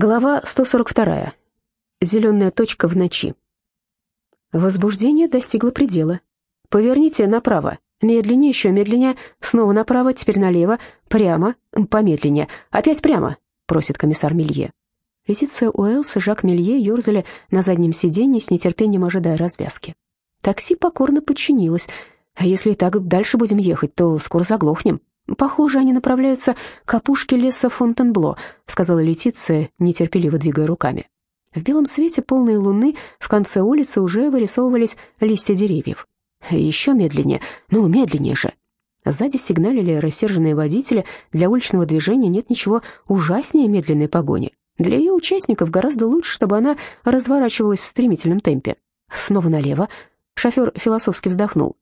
Глава 142. Зеленая точка в ночи. Возбуждение достигло предела. «Поверните направо. Медленнее, еще медленнее. Снова направо, теперь налево. Прямо. Помедленнее. Опять прямо», — просит комиссар Мелье. Летиция Уэллс и Жак Мелье ерзали на заднем сиденье с нетерпением ожидая развязки. Такси покорно подчинилось. «А если и так дальше будем ехать, то скоро заглохнем», «Похоже, они направляются к опушке леса Фонтенбло», — сказала Летиция, нетерпеливо двигая руками. В белом свете полной луны в конце улицы уже вырисовывались листья деревьев. «Еще медленнее, ну, медленнее же!» Сзади сигналили рассерженные водители. Для уличного движения нет ничего ужаснее медленной погони. Для ее участников гораздо лучше, чтобы она разворачивалась в стремительном темпе. Снова налево, Шофер философски вздохнул.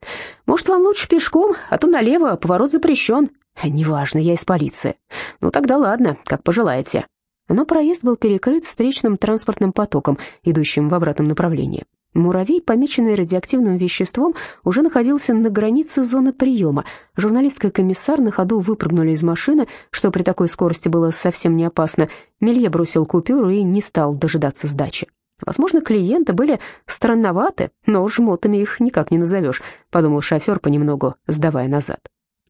«Может, вам лучше пешком, а то налево, поворот запрещен». «Неважно, я из полиции». «Ну тогда ладно, как пожелаете». Но проезд был перекрыт встречным транспортным потоком, идущим в обратном направлении. Муравей, помеченный радиоактивным веществом, уже находился на границе зоны приема. Журналистка и комиссар на ходу выпрыгнули из машины, что при такой скорости было совсем не опасно. Мелье бросил купюру и не стал дожидаться сдачи. Возможно, клиенты были странноваты, но жмотами их никак не назовешь, подумал шофер, понемногу сдавая назад.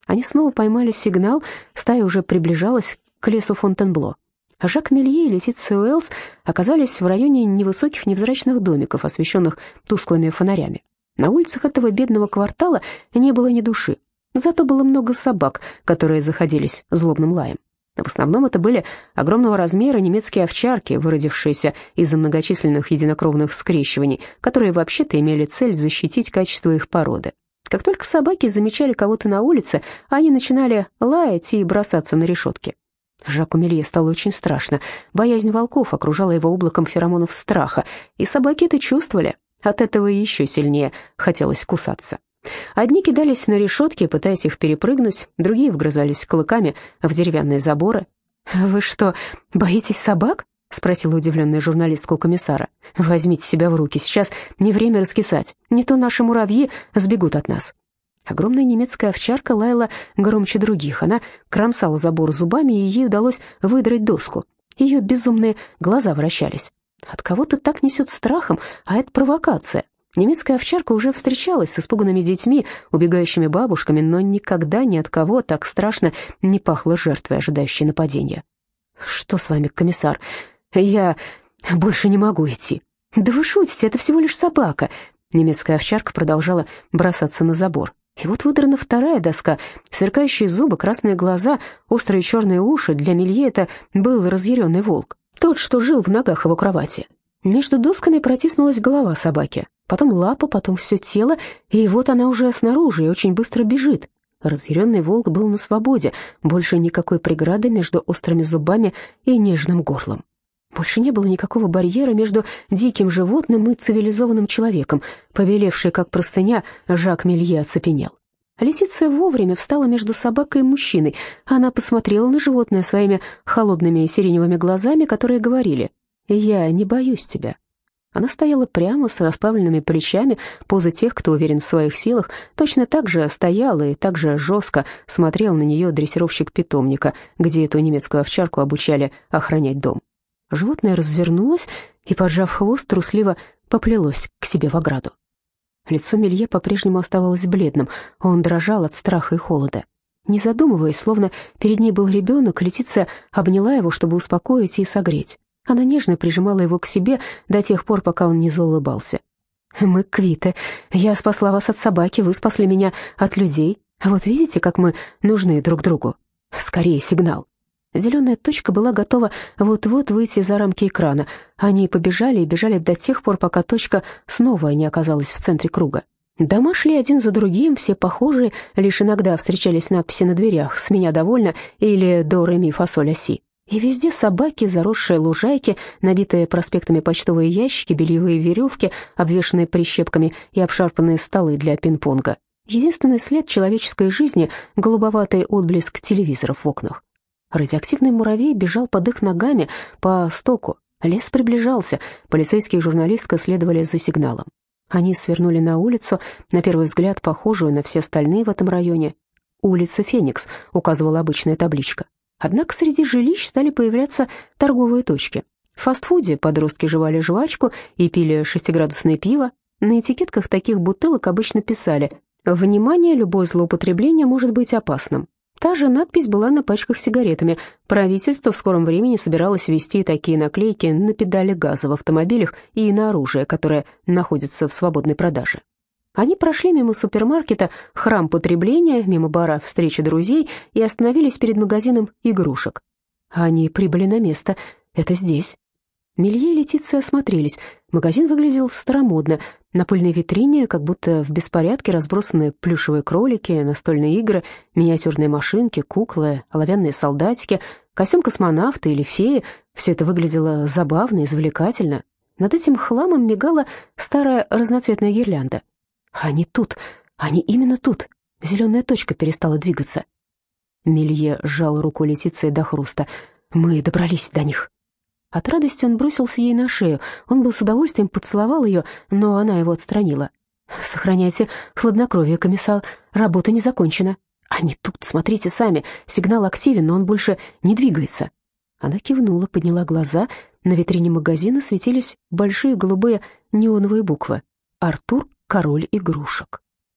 Они снова поймали сигнал, стая уже приближалась к лесу Фонтенбло. А Жак Мелье и Летиция Уэллс оказались в районе невысоких невзрачных домиков, освещенных тусклыми фонарями. На улицах этого бедного квартала не было ни души, зато было много собак, которые заходились злобным лаем. В основном это были огромного размера немецкие овчарки, выродившиеся из-за многочисленных единокровных скрещиваний, которые вообще-то имели цель защитить качество их породы. Как только собаки замечали кого-то на улице, они начинали лаять и бросаться на решетки. Жаку Мелье стало очень страшно. Боязнь волков окружала его облаком феромонов страха, и собаки это чувствовали. От этого еще сильнее хотелось кусаться. Одни кидались на решетки, пытаясь их перепрыгнуть, другие вгрызались клыками в деревянные заборы. «Вы что, боитесь собак?» — спросила удивленная журналистка у комиссара. «Возьмите себя в руки, сейчас не время раскисать, не то наши муравьи сбегут от нас». Огромная немецкая овчарка лаяла громче других. Она кромсала забор зубами, и ей удалось выдрать доску. Ее безумные глаза вращались. От кого-то так несет страхом, а это провокация. Немецкая овчарка уже встречалась с испуганными детьми, убегающими бабушками, но никогда ни от кого так страшно не пахло жертвой, ожидающей нападения. «Что с вами, комиссар? Я больше не могу идти». «Да вы шутите, это всего лишь собака». Немецкая овчарка продолжала бросаться на забор. И вот выдрана вторая доска, сверкающие зубы, красные глаза, острые черные уши. Для Мелье это был разъяренный волк, тот, что жил в ногах его кровати. Между досками протиснулась голова собаки потом лапа, потом все тело, и вот она уже снаружи и очень быстро бежит. Разъяренный волк был на свободе, больше никакой преграды между острыми зубами и нежным горлом. Больше не было никакого барьера между диким животным и цивилизованным человеком. Побелевший, как простыня, Жак Мелье оцепенел. Лисица вовремя встала между собакой и мужчиной. Она посмотрела на животное своими холодными сиреневыми глазами, которые говорили «Я не боюсь тебя». Она стояла прямо, с расправленными плечами, поза тех, кто уверен в своих силах, точно так же стояла и так же жестко смотрел на нее дрессировщик питомника, где эту немецкую овчарку обучали охранять дом. Животное развернулось и, поджав хвост, трусливо поплелось к себе в ограду. Лицо Мелье по-прежнему оставалось бледным, он дрожал от страха и холода. Не задумываясь, словно перед ней был ребенок, Летиция обняла его, чтобы успокоить и согреть. Она нежно прижимала его к себе до тех пор, пока он не заулыбался. «Мы квиты. Я спасла вас от собаки, вы спасли меня от людей. Вот видите, как мы нужны друг другу? Скорее сигнал». Зеленая точка была готова вот-вот выйти за рамки экрана. Они побежали и бежали до тех пор, пока точка снова не оказалась в центре круга. Дома шли один за другим, все похожие, лишь иногда встречались надписи на дверях «С меня довольно» или «До ре фасоль оси». И везде собаки, заросшие лужайки, набитые проспектами почтовые ящики, бельевые веревки, обвешанные прищепками и обшарпанные столы для пинг-понга. Единственный след человеческой жизни — голубоватый отблеск телевизоров в окнах. Радиоактивный муравей бежал под их ногами по стоку. Лес приближался, полицейские и журналистка следовали за сигналом. Они свернули на улицу, на первый взгляд похожую на все остальные в этом районе. «Улица Феникс», — указывала обычная табличка. Однако среди жилищ стали появляться торговые точки. В фастфуде подростки жевали жвачку и пили шестиградусное пиво. На этикетках таких бутылок обычно писали «Внимание, любое злоупотребление может быть опасным». Та же надпись была на пачках сигаретами. Правительство в скором времени собиралось ввести такие наклейки на педали газа в автомобилях и на оружие, которое находится в свободной продаже. Они прошли мимо супермаркета «Храм потребления», мимо бара «Встреча друзей» и остановились перед магазином игрушек. Они прибыли на место. Это здесь. Мелье и Летиция осмотрелись. Магазин выглядел старомодно. На пыльной витрине, как будто в беспорядке, разбросаны плюшевые кролики, настольные игры, миниатюрные машинки, куклы, оловянные солдатики, костюм космонавта или феи. Все это выглядело забавно и завлекательно. Над этим хламом мигала старая разноцветная гирлянда. Они тут, они именно тут. Зеленая точка перестала двигаться. Мелье сжал руку Летиции до хруста. «Мы добрались до них». От радости он бросился ей на шею. Он был с удовольствием поцеловал ее, но она его отстранила. «Сохраняйте хладнокровие, комиссар. Работа не закончена. Они тут, смотрите сами. Сигнал активен, но он больше не двигается». Она кивнула, подняла глаза. На витрине магазина светились большие голубые неоновые буквы. «Артур, король игрушек».